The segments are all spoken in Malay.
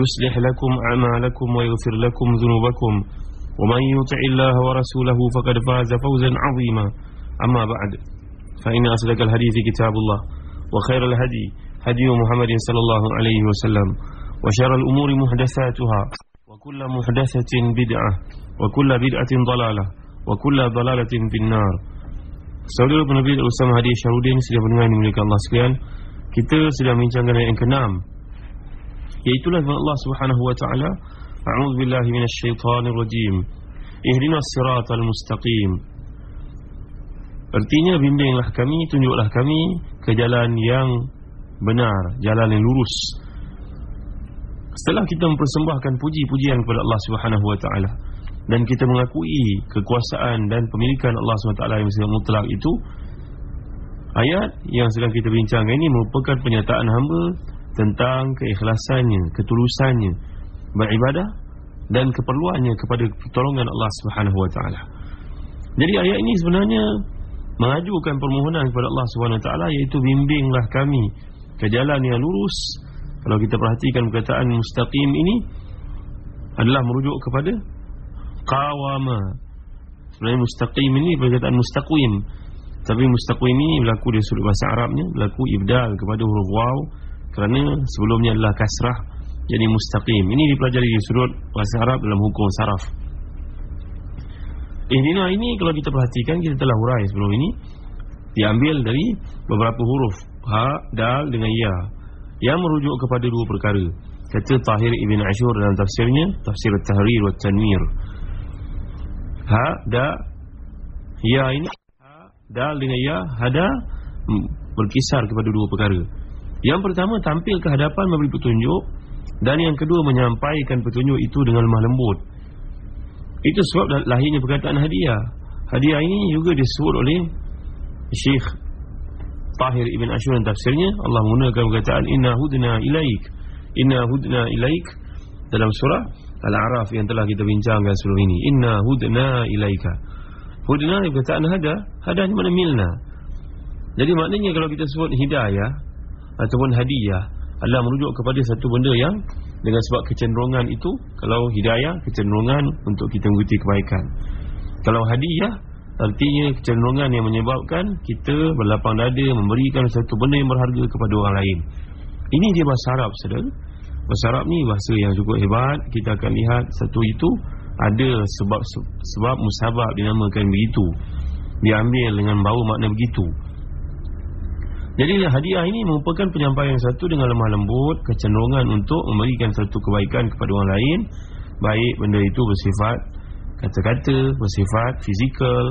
يصلح لكم أعمالكم ويغفر لكم ذنوبكم ومن يطع الله ورسوله فقد فاز فوزا عظيما أما بعد فإن أصدق الحديث كتاب الله وخير الهدي هدي محمد صلى الله عليه وسلم وشر الأمور محدثاتها وكل محدثة بدعة وكل بدعة ضلالة وكل ضلالة في النار Saudara penerbit Usama Hadi Syarudin Sudah mendengar dimulakan Allah sekalian Kita sedang membincangkan ayat yang ke-6 Iaitulah firman Allah Subhanahu wa taala, A'udzu billahi minasyaitonir rajim. Ihdinas siratal mustaqim. Artinya bimbinglah kami, tunjuklah kami ke jalan yang benar, jalan yang lurus. Setelah kita mempersembahkan puji-pujian kepada Allah Subhanahu wa taala dan kita mengakui kekuasaan dan pemilikan Allah taala yang bersifat mutlak itu, ayat yang sedang kita bincangkan ini merupakan penyataan hamba tentang keikhlasannya, ketulusannya beribadah dan keperluannya kepada pertolongan Allah Subhanahu wa taala. Jadi ayat ini sebenarnya mengajukan permohonan kepada Allah Subhanahu wa taala iaitu bimbinglah kami ke jalan yang lurus. Kalau kita perhatikan perkataan mustaqim ini adalah merujuk kepada qawama. Sebenarnya mustaqim ini perkataan mustaqim. Tapi mustaqim ini berlaku di sudut bahasa Arabnya berlaku ibdal kepada huruf waw kerana sebelumnya adalah kasrah jadi mustaqim. Ini dipelajari di sudut bahasa Arab dalam hukum saraf. Ihdina ini kalau kita perhatikan kita telah hurai sebelum ini diambil dari beberapa huruf ha, dal dengan ya. Yang merujuk kepada dua perkara kata Tahir Ibn Ashur dalam tafsirnya tafsir Tahrir wa Tanwir ha, da ya ini ha, dal dengan ya ada berkisar kepada dua perkara yang pertama tampil ke hadapan memberi petunjuk dan yang kedua menyampaikan petunjuk itu dengan lemah lembut. Itu sebab lahirnya perkataan hadiah. Hadiah ini juga disebut oleh Syekh Tahir Ibn Ashur dan tafsirnya Allah menggunakan perkataan inna hudna ilaik. Inna hudna ilaik dalam surah Al-A'raf yang telah kita bincangkan sebelum ini. Inna hudna ilaika. Hudna perkataan hada, hada mana milna. Jadi maknanya kalau kita sebut hidayah ataupun hadiah. Adalah merujuk kepada satu benda yang dengan sebab kecenderungan itu kalau hidayah kecenderungan untuk kita mengikuti kebaikan. Kalau hadiah artinya kecenderungan yang menyebabkan kita berlapang dada memberikan satu benda yang berharga kepada orang lain. Ini dia bahasa Arab saudara. Bahasa Arab ni bahasa yang cukup hebat. Kita akan lihat satu itu ada sebab sebab musabab dinamakan begitu. Diambil dengan bau makna begitu jadi hadiah ini merupakan penyampaian satu dengan lemah lembut Kecenderungan untuk memberikan satu kebaikan kepada orang lain Baik benda itu bersifat kata-kata, bersifat fizikal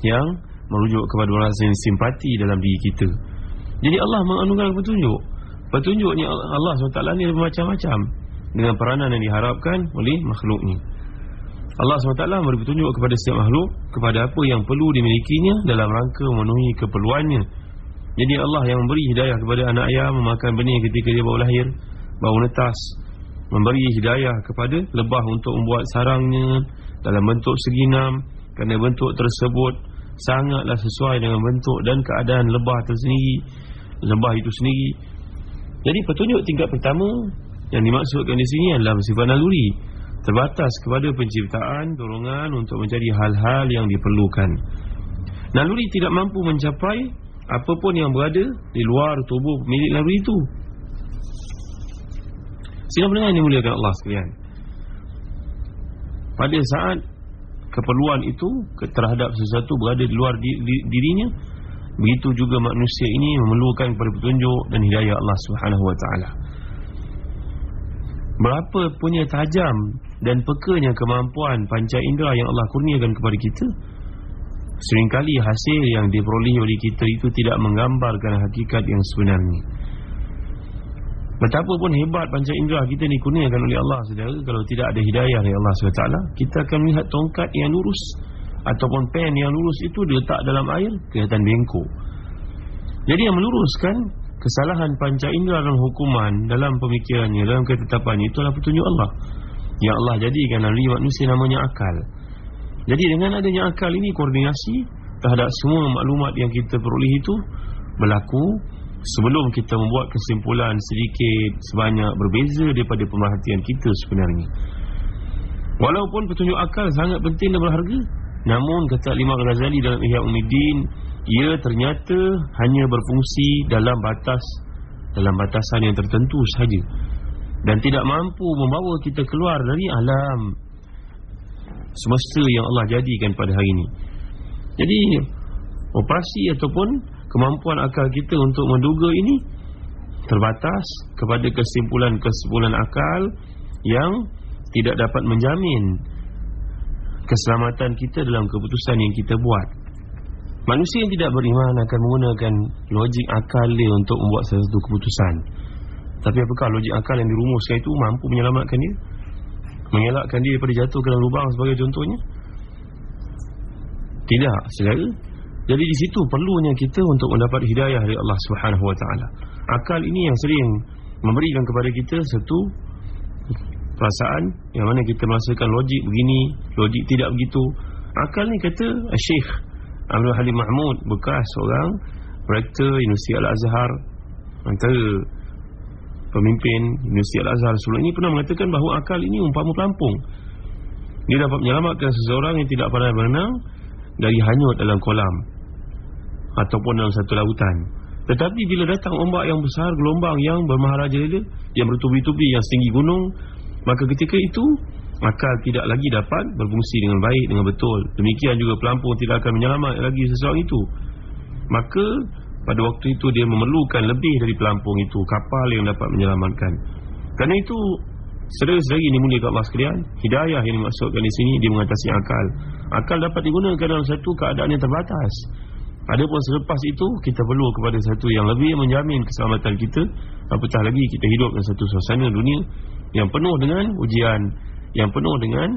Yang merujuk kepada rasa simpati dalam diri kita. Jadi Allah menganugerahkan petunjuk. Petunjuknya Allah SWT ni bermacam-macam Dengan peranan yang diharapkan oleh makhluknya. Allah SWT memberi petunjuk kepada setiap makhluk Kepada apa yang perlu dimilikinya Dalam rangka memenuhi keperluannya jadi Allah yang memberi hidayah kepada anak ayam Memakan benih ketika dia baru lahir Baru netas. Memberi hidayah kepada lebah untuk membuat sarangnya Dalam bentuk seginam. Kerana bentuk tersebut Sangatlah sesuai dengan bentuk dan keadaan lebah itu sendiri Lebah itu sendiri. Jadi petunjuk tingkat pertama Yang dimaksudkan di sini adalah bersifat naluri Terbatas kepada penciptaan Dorongan untuk mencari hal-hal yang diperlukan. Naluri tidak mampu mencapai apapun yang berada di luar tubuh milik naluri itu. Sehingga pendengar yang dimuliakan Allah sekalian. Pada saat keperluan itu terhadap sesuatu berada di luar di, di, dirinya begitu juga manusia ini memerlukan kepada petunjuk dan hidayah Allah Subhanahu wa taala berapa punya tajam dan pekanya kemampuan panca indera yang Allah kurniakan kepada kita seringkali hasil yang diperolehi oleh kita itu tidak menggambarkan hakikat yang sebenarnya. Betapa pun hebat panca indera kita ni kurniakan oleh Allah saudara Kalau tidak ada hidayah dari Allah SWT Kita akan melihat tongkat yang lurus Ataupun pen yang lurus itu diletak dalam air Kelihatan bengkok. Jadi yang meluruskan Kesalahan panca indera dalam hukuman Dalam pemikirannya, dalam ketetapannya Itulah petunjuk Allah. Yang Allah jadikan dalam manusia namanya akal Jadi dengan adanya akal ini Koordinasi terhadap semua maklumat yang kita peroleh itu Berlaku sebelum kita membuat kesimpulan sedikit sebanyak berbeza daripada pemerhatian kita sebenarnya. Walaupun petunjuk akal sangat penting dan berharga namun kata Imam Ghazali dalam Ihya Umuddin ia ternyata hanya berfungsi dalam batas dalam batasan yang tertentu sahaja. Dan tidak mampu membawa kita keluar dari alam semesta yang Allah jadikan pada hari ini jadi operasi ataupun kemampuan akal kita untuk menduga ini terbatas kepada kesimpulan-kesimpulan akal yang tidak dapat menjamin keselamatan kita dalam keputusan yang kita buat. Manusia yang tidak beriman akan menggunakan logik akal dia untuk membuat sesuatu keputusan. Tapi apakah logik akal yang dirumuskan itu mampu menyelamatkan dia? Mengelakkan dia daripada jatuh ke dalam lubang sebagai contohnya? Tidak, saudara. Jadi di situ perlunya kita untuk mendapat hidayah dari Allah Subhanahu Taala. Akal ini yang sering memberikan kepada kita satu perasaan yang mana kita merasakan logik begini, logik tidak begitu. Akal ni kata Syekh Abdul Halim Mahmud bekas seorang rektor Universiti Al-Azhar antara pemimpin Universiti Al-Azhar sebelum ini pernah mengatakan bahawa akal ini umpama pelampung. Dia dapat menyelamatkan seseorang yang tidak pernah berenang dari hanyut dalam kolam ataupun dalam satu lautan. Tetapi bila datang ombak yang besar, gelombang yang bermaharajalela, yang bertubi-tubi, yang setinggi gunung, maka ketika itu akal tidak lagi dapat berfungsi dengan baik, dengan betul. Demikian juga pelampung tidak akan menyelamat lagi seseorang itu. Maka pada waktu itu dia memerlukan lebih dari pelampung itu, kapal yang dapat menyelamatkan. Kerana itu Sedari-sedari ini mulia Allah sekalian Hidayah yang dimaksudkan di sini Dia mengatasi akal Akal dapat digunakan dalam satu keadaan yang terbatas Adapun selepas itu kita perlu kepada satu yang lebih menjamin keselamatan kita apatah lagi kita hidup dalam satu suasana dunia yang penuh dengan ujian yang penuh dengan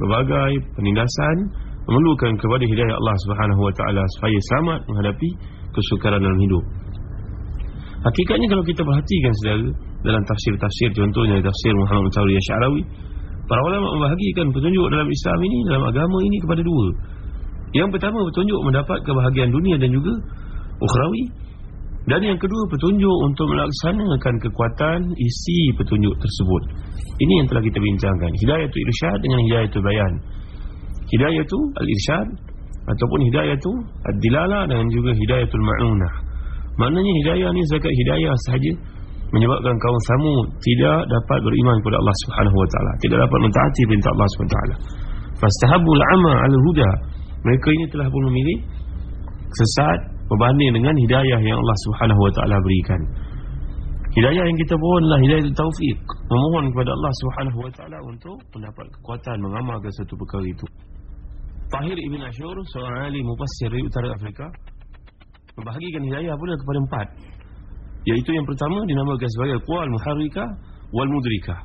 berbagai penindasan memerlukan kepada hidayah Allah taala supaya selamat menghadapi kesukaran dalam hidup. Hakikatnya kalau kita perhatikan saudara dalam tafsir-tafsir contohnya tafsir Muhammad Mutawalli Syarawi para ulama membahagikan petunjuk dalam Islam ini dalam agama ini kepada dua yang pertama petunjuk mendapat kebahagiaan dunia dan juga ukhrawi. Dan yang kedua petunjuk untuk melaksanakan kekuatan isi petunjuk tersebut. Ini yang telah kita bincangkan. Hidayah itu irsyad dengan hidayah itu bayan. Hidayah itu al-irsyad ataupun hidayah itu ad-dilala dan juga hidayah itu ma'unah. Maknanya hidayah ini zakat hidayah sahaja menyebabkan kaum samu tidak dapat beriman kepada Allah Subhanahu wa taala, tidak dapat mentaati perintah Allah Subhanahu wa taala. Fastahabul 'ama 'ala huda mereka ini telah pun memilih sesat berbanding dengan hidayah yang Allah Subhanahu Wa Taala berikan. Hidayah yang kita mohon adalah hidayah taufik, memohon kepada Allah Subhanahu Wa Taala untuk mendapat kekuatan mengamalkan satu perkara itu. Tahir Ibn Ashur, seorang ahli mufassir dari utara Afrika, membahagikan hidayah pula kepada empat. Iaitu yang pertama dinamakan sebagai kual muharrika wal mudrika.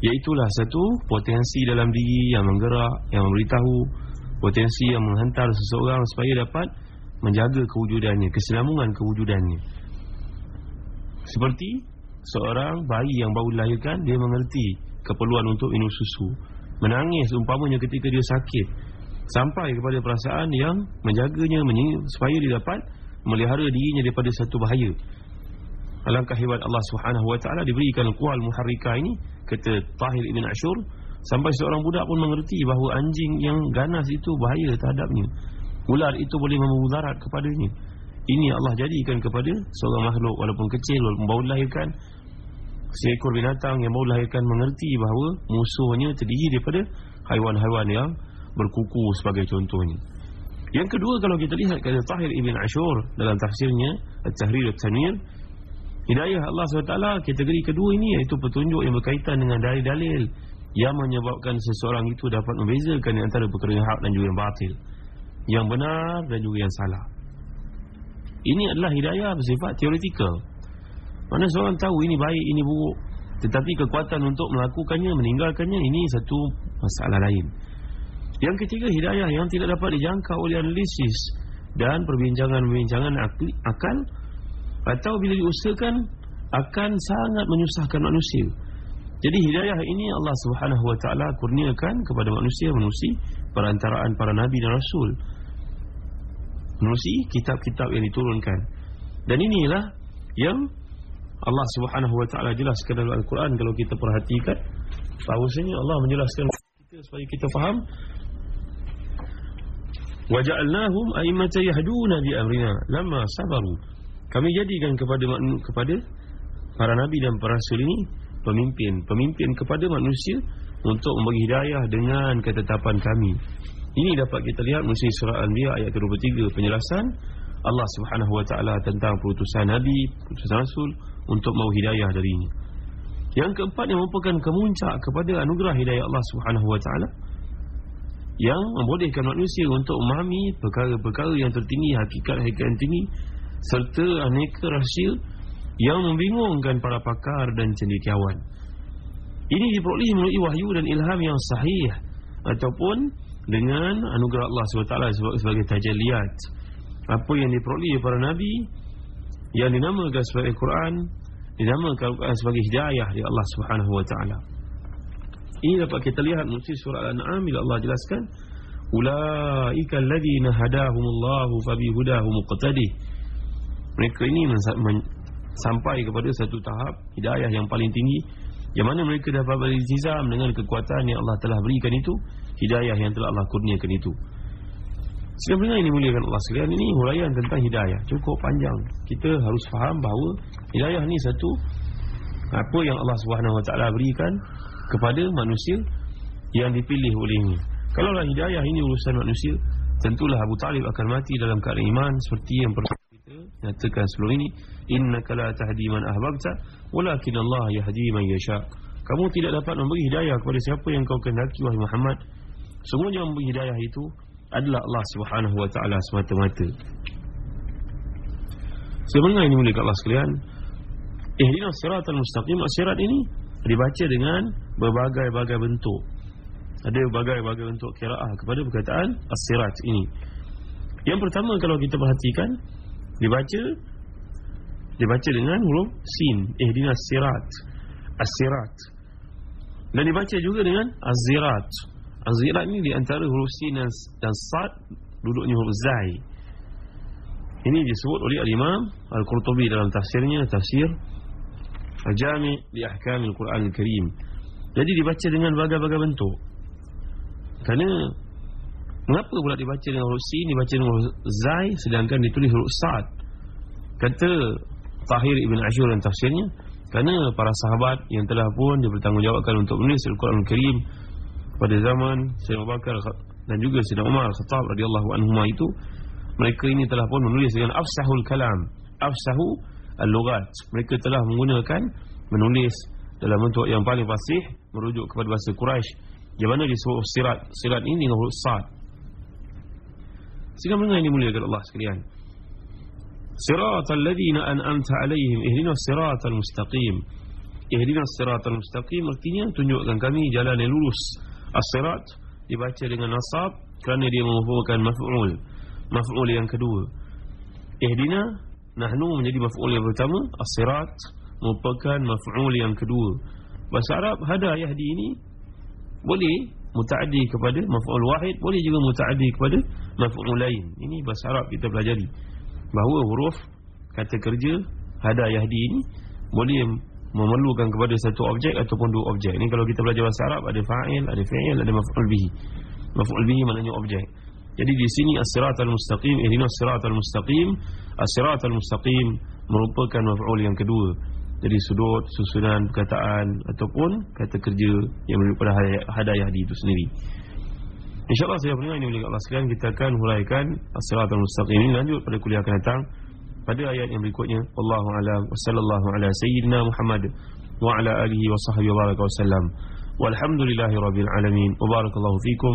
Iaitulah satu potensi dalam diri yang menggerak, yang memberitahu potensi yang menghantar seseorang supaya dapat menjaga kewujudannya, keselambungan kewujudannya. Seperti seorang bayi yang baru dilahirkan, dia mengerti keperluan untuk minum susu. Menangis umpamanya ketika dia sakit. Sampai kepada perasaan yang menjaganya supaya dia dapat melihara dirinya daripada satu bahaya. Alangkah hebat Allah Subhanahu Wa Taala diberikan kual muharrika ini kata Tahir Ibn Ashur Sampai seorang budak pun mengerti bahawa anjing yang ganas itu bahaya terhadapnya. Ular itu boleh memudarat kepadanya. Ini Allah jadikan kepada seorang makhluk walaupun kecil walaupun baru dilahirkan seekor binatang yang baru dilahirkan mengerti bahawa musuhnya terdiri daripada haiwan-haiwan yang berkuku sebagai contohnya. Yang kedua kalau kita lihat kata Tahir Ibn Ashur dalam tafsirnya At-Tahrir At-Tanwir Hidayah Allah SWT kategori kedua ini iaitu petunjuk yang berkaitan dengan dalil-dalil yang menyebabkan seseorang itu dapat membezakan antara perkara yang hak dan juga yang batil yang benar dan juga yang salah. Ini adalah hidayah bersifat teoretikal. Mana seorang tahu ini baik, ini buruk tetapi kekuatan untuk melakukannya, meninggalkannya ini satu masalah lain yang ketiga hidayah yang tidak dapat dijangka oleh analisis dan perbincangan-perbincangan akal atau bila diusahakan akan sangat menyusahkan manusia. Jadi hidayah ini Allah Subhanahu wa taala kurniakan kepada manusia menerusi perantaraan para nabi dan rasul. Menerusi kitab-kitab yang diturunkan. Dan inilah yang Allah Subhanahu wa taala jelaskan dalam Al-Quran kalau kita perhatikan bahawasanya Allah menjelaskan kita supaya kita faham waja'alnahum a'immatan yahduna bi amrina lamma sabaru kami jadikan kepada kepada para nabi dan para rasul ini pemimpin, pemimpin kepada manusia untuk memberi hidayah dengan ketetapan kami. Ini dapat kita lihat musim surah Al-Anbiya ayat 23 penjelasan Allah Subhanahu wa taala tentang perutusan nabi, perutusan rasul untuk mau hidayah darinya. Yang keempat yang merupakan kemuncak kepada anugerah hidayah Allah Subhanahu wa taala yang membolehkan manusia untuk memahami perkara-perkara yang tertinggi, hakikat-hakikat yang tinggi serta aneka rahsia yang membingungkan para pakar dan cendekiawan. Ini diperolehi melalui wahyu dan ilham yang sahih ataupun dengan anugerah Allah SWT sebagai tajalliyat. Apa yang diperolehi para nabi yang dinamakan sebagai Quran dinamakan sebagai hidayah dari Allah Subhanahu wa taala. Ini dapat kita lihat musim surah Al-An'am bila Allah jelaskan ulaika alladhina hadahumullahu fabihudahum muqtadih. Mereka ini sampai kepada satu tahap hidayah yang paling tinggi yang mana mereka dapat berizam dengan kekuatan yang Allah telah berikan itu hidayah yang telah Allah kurniakan itu. Sebenarnya ini muliakan Allah sekalian. Ini huraian tentang hidayah. Cukup panjang. Kita harus faham bahawa hidayah ini satu apa yang Allah SWT berikan kepada manusia yang dipilih olehnya. Kalaulah hidayah ini urusan manusia tentulah Abu Talib akan mati dalam keadaan iman seperti yang pernah nyatakan sebelum ini. Innaka la tahdi man ahbabta walakin Allah yahdi man yasha. Kamu tidak dapat memberi hidayah kepada siapa yang kau kehendaki wahai Muhammad. Semuanya memberi hidayah itu adalah Allah Subhanahu wa taala semata-mata. Sebenarnya ini mulia Allah sekalian. Ihdinas siratal mustaqim. Sirat ini dibaca dengan berbagai-bagai bentuk. Ada berbagai-bagai bentuk kiraah kepada perkataan as-sirat ini. Yang pertama kalau kita perhatikan dibaca dibaca dengan huruf sin. Ihdinas sirat as-sirat. Dan dibaca juga dengan az-zirat. Az-zirat ini di antara huruf sin dan sad duduknya huruf zai. Ini disebut oleh al-imam al-qurtubi dalam tafsirnya tafsir al-jami' li ahkam al-Quran al-Karim. Jadi dibaca dengan berbagai-bagai bentuk. Kerana Mengapa pula dibaca dengan huruf sin Dibaca dengan huruf zai Sedangkan ditulis huruf sad? Kata Tahir Ibn Ashur dan tafsirnya Kerana para sahabat yang telah pun Dia bertanggungjawabkan untuk menulis Al-Quran Al-Karim Pada zaman Sayyidina Bakar Dan juga Sayyidina Umar Khattab radhiyallahu anhu itu Mereka ini telah pun menulis dengan Afsahul Kalam. Afsahu Al-Lugat Mereka telah menggunakan Menulis dalam bentuk yang paling fasih Merujuk kepada bahasa Quraisy Yang mana disebut sirat. Sirat ini dengan huruf sad. Sehingga mengenai dimuliakan Allah sekalian? Siratal ladhina an'amta alaihim Ihdina siratal mustaqim. Ihdina siratal mustaqim Artinya tunjukkan kami jalan yang lurus. As-sirat dibaca dengan nasab Kerana dia merupakan maf'ul. Maf'ul yang kedua. Ihdina Nahnu menjadi maf'ul yang pertama As-sirat merupakan maf'ul yang kedua. Bahasa Arab hada yahdi ini Boleh mutaaddi kepada maf'ul wahid boleh juga mutaaddi kepada maf'ul lain. Ini bahasa Arab kita pelajari. Bahawa huruf kata kerja hada yahdi ini boleh memerlukan kepada satu objek ataupun dua objek. Ini kalau kita belajar bahasa Arab ada fa'il ada fi'il ada maf'ul bihi. Maf'ul bihi maknanya objek jadi di sini as-siratal mustaqim ihdinas siratal mustaqim as-siratal mustaqim merupakan maf'ul yang kedua. Jadi sudut, susunan perkataan ataupun kata kerja yang merujuk pada hadayah di itu sendiri. InsyaAllah saya pendengar ini oleh Allah sekalian Kita akan huraikan As-Siratul Mustaqim ini Lanjut pada kuliah akan datang. Pada ayat yang berikutnya Wallahu'alam Wassallallahu ala Sayyidina Muhammad Wa ala alihi wa sahbihi wa baraka wasallam Walhamdulillahi rabbil alamin. Wa barakallahu fikum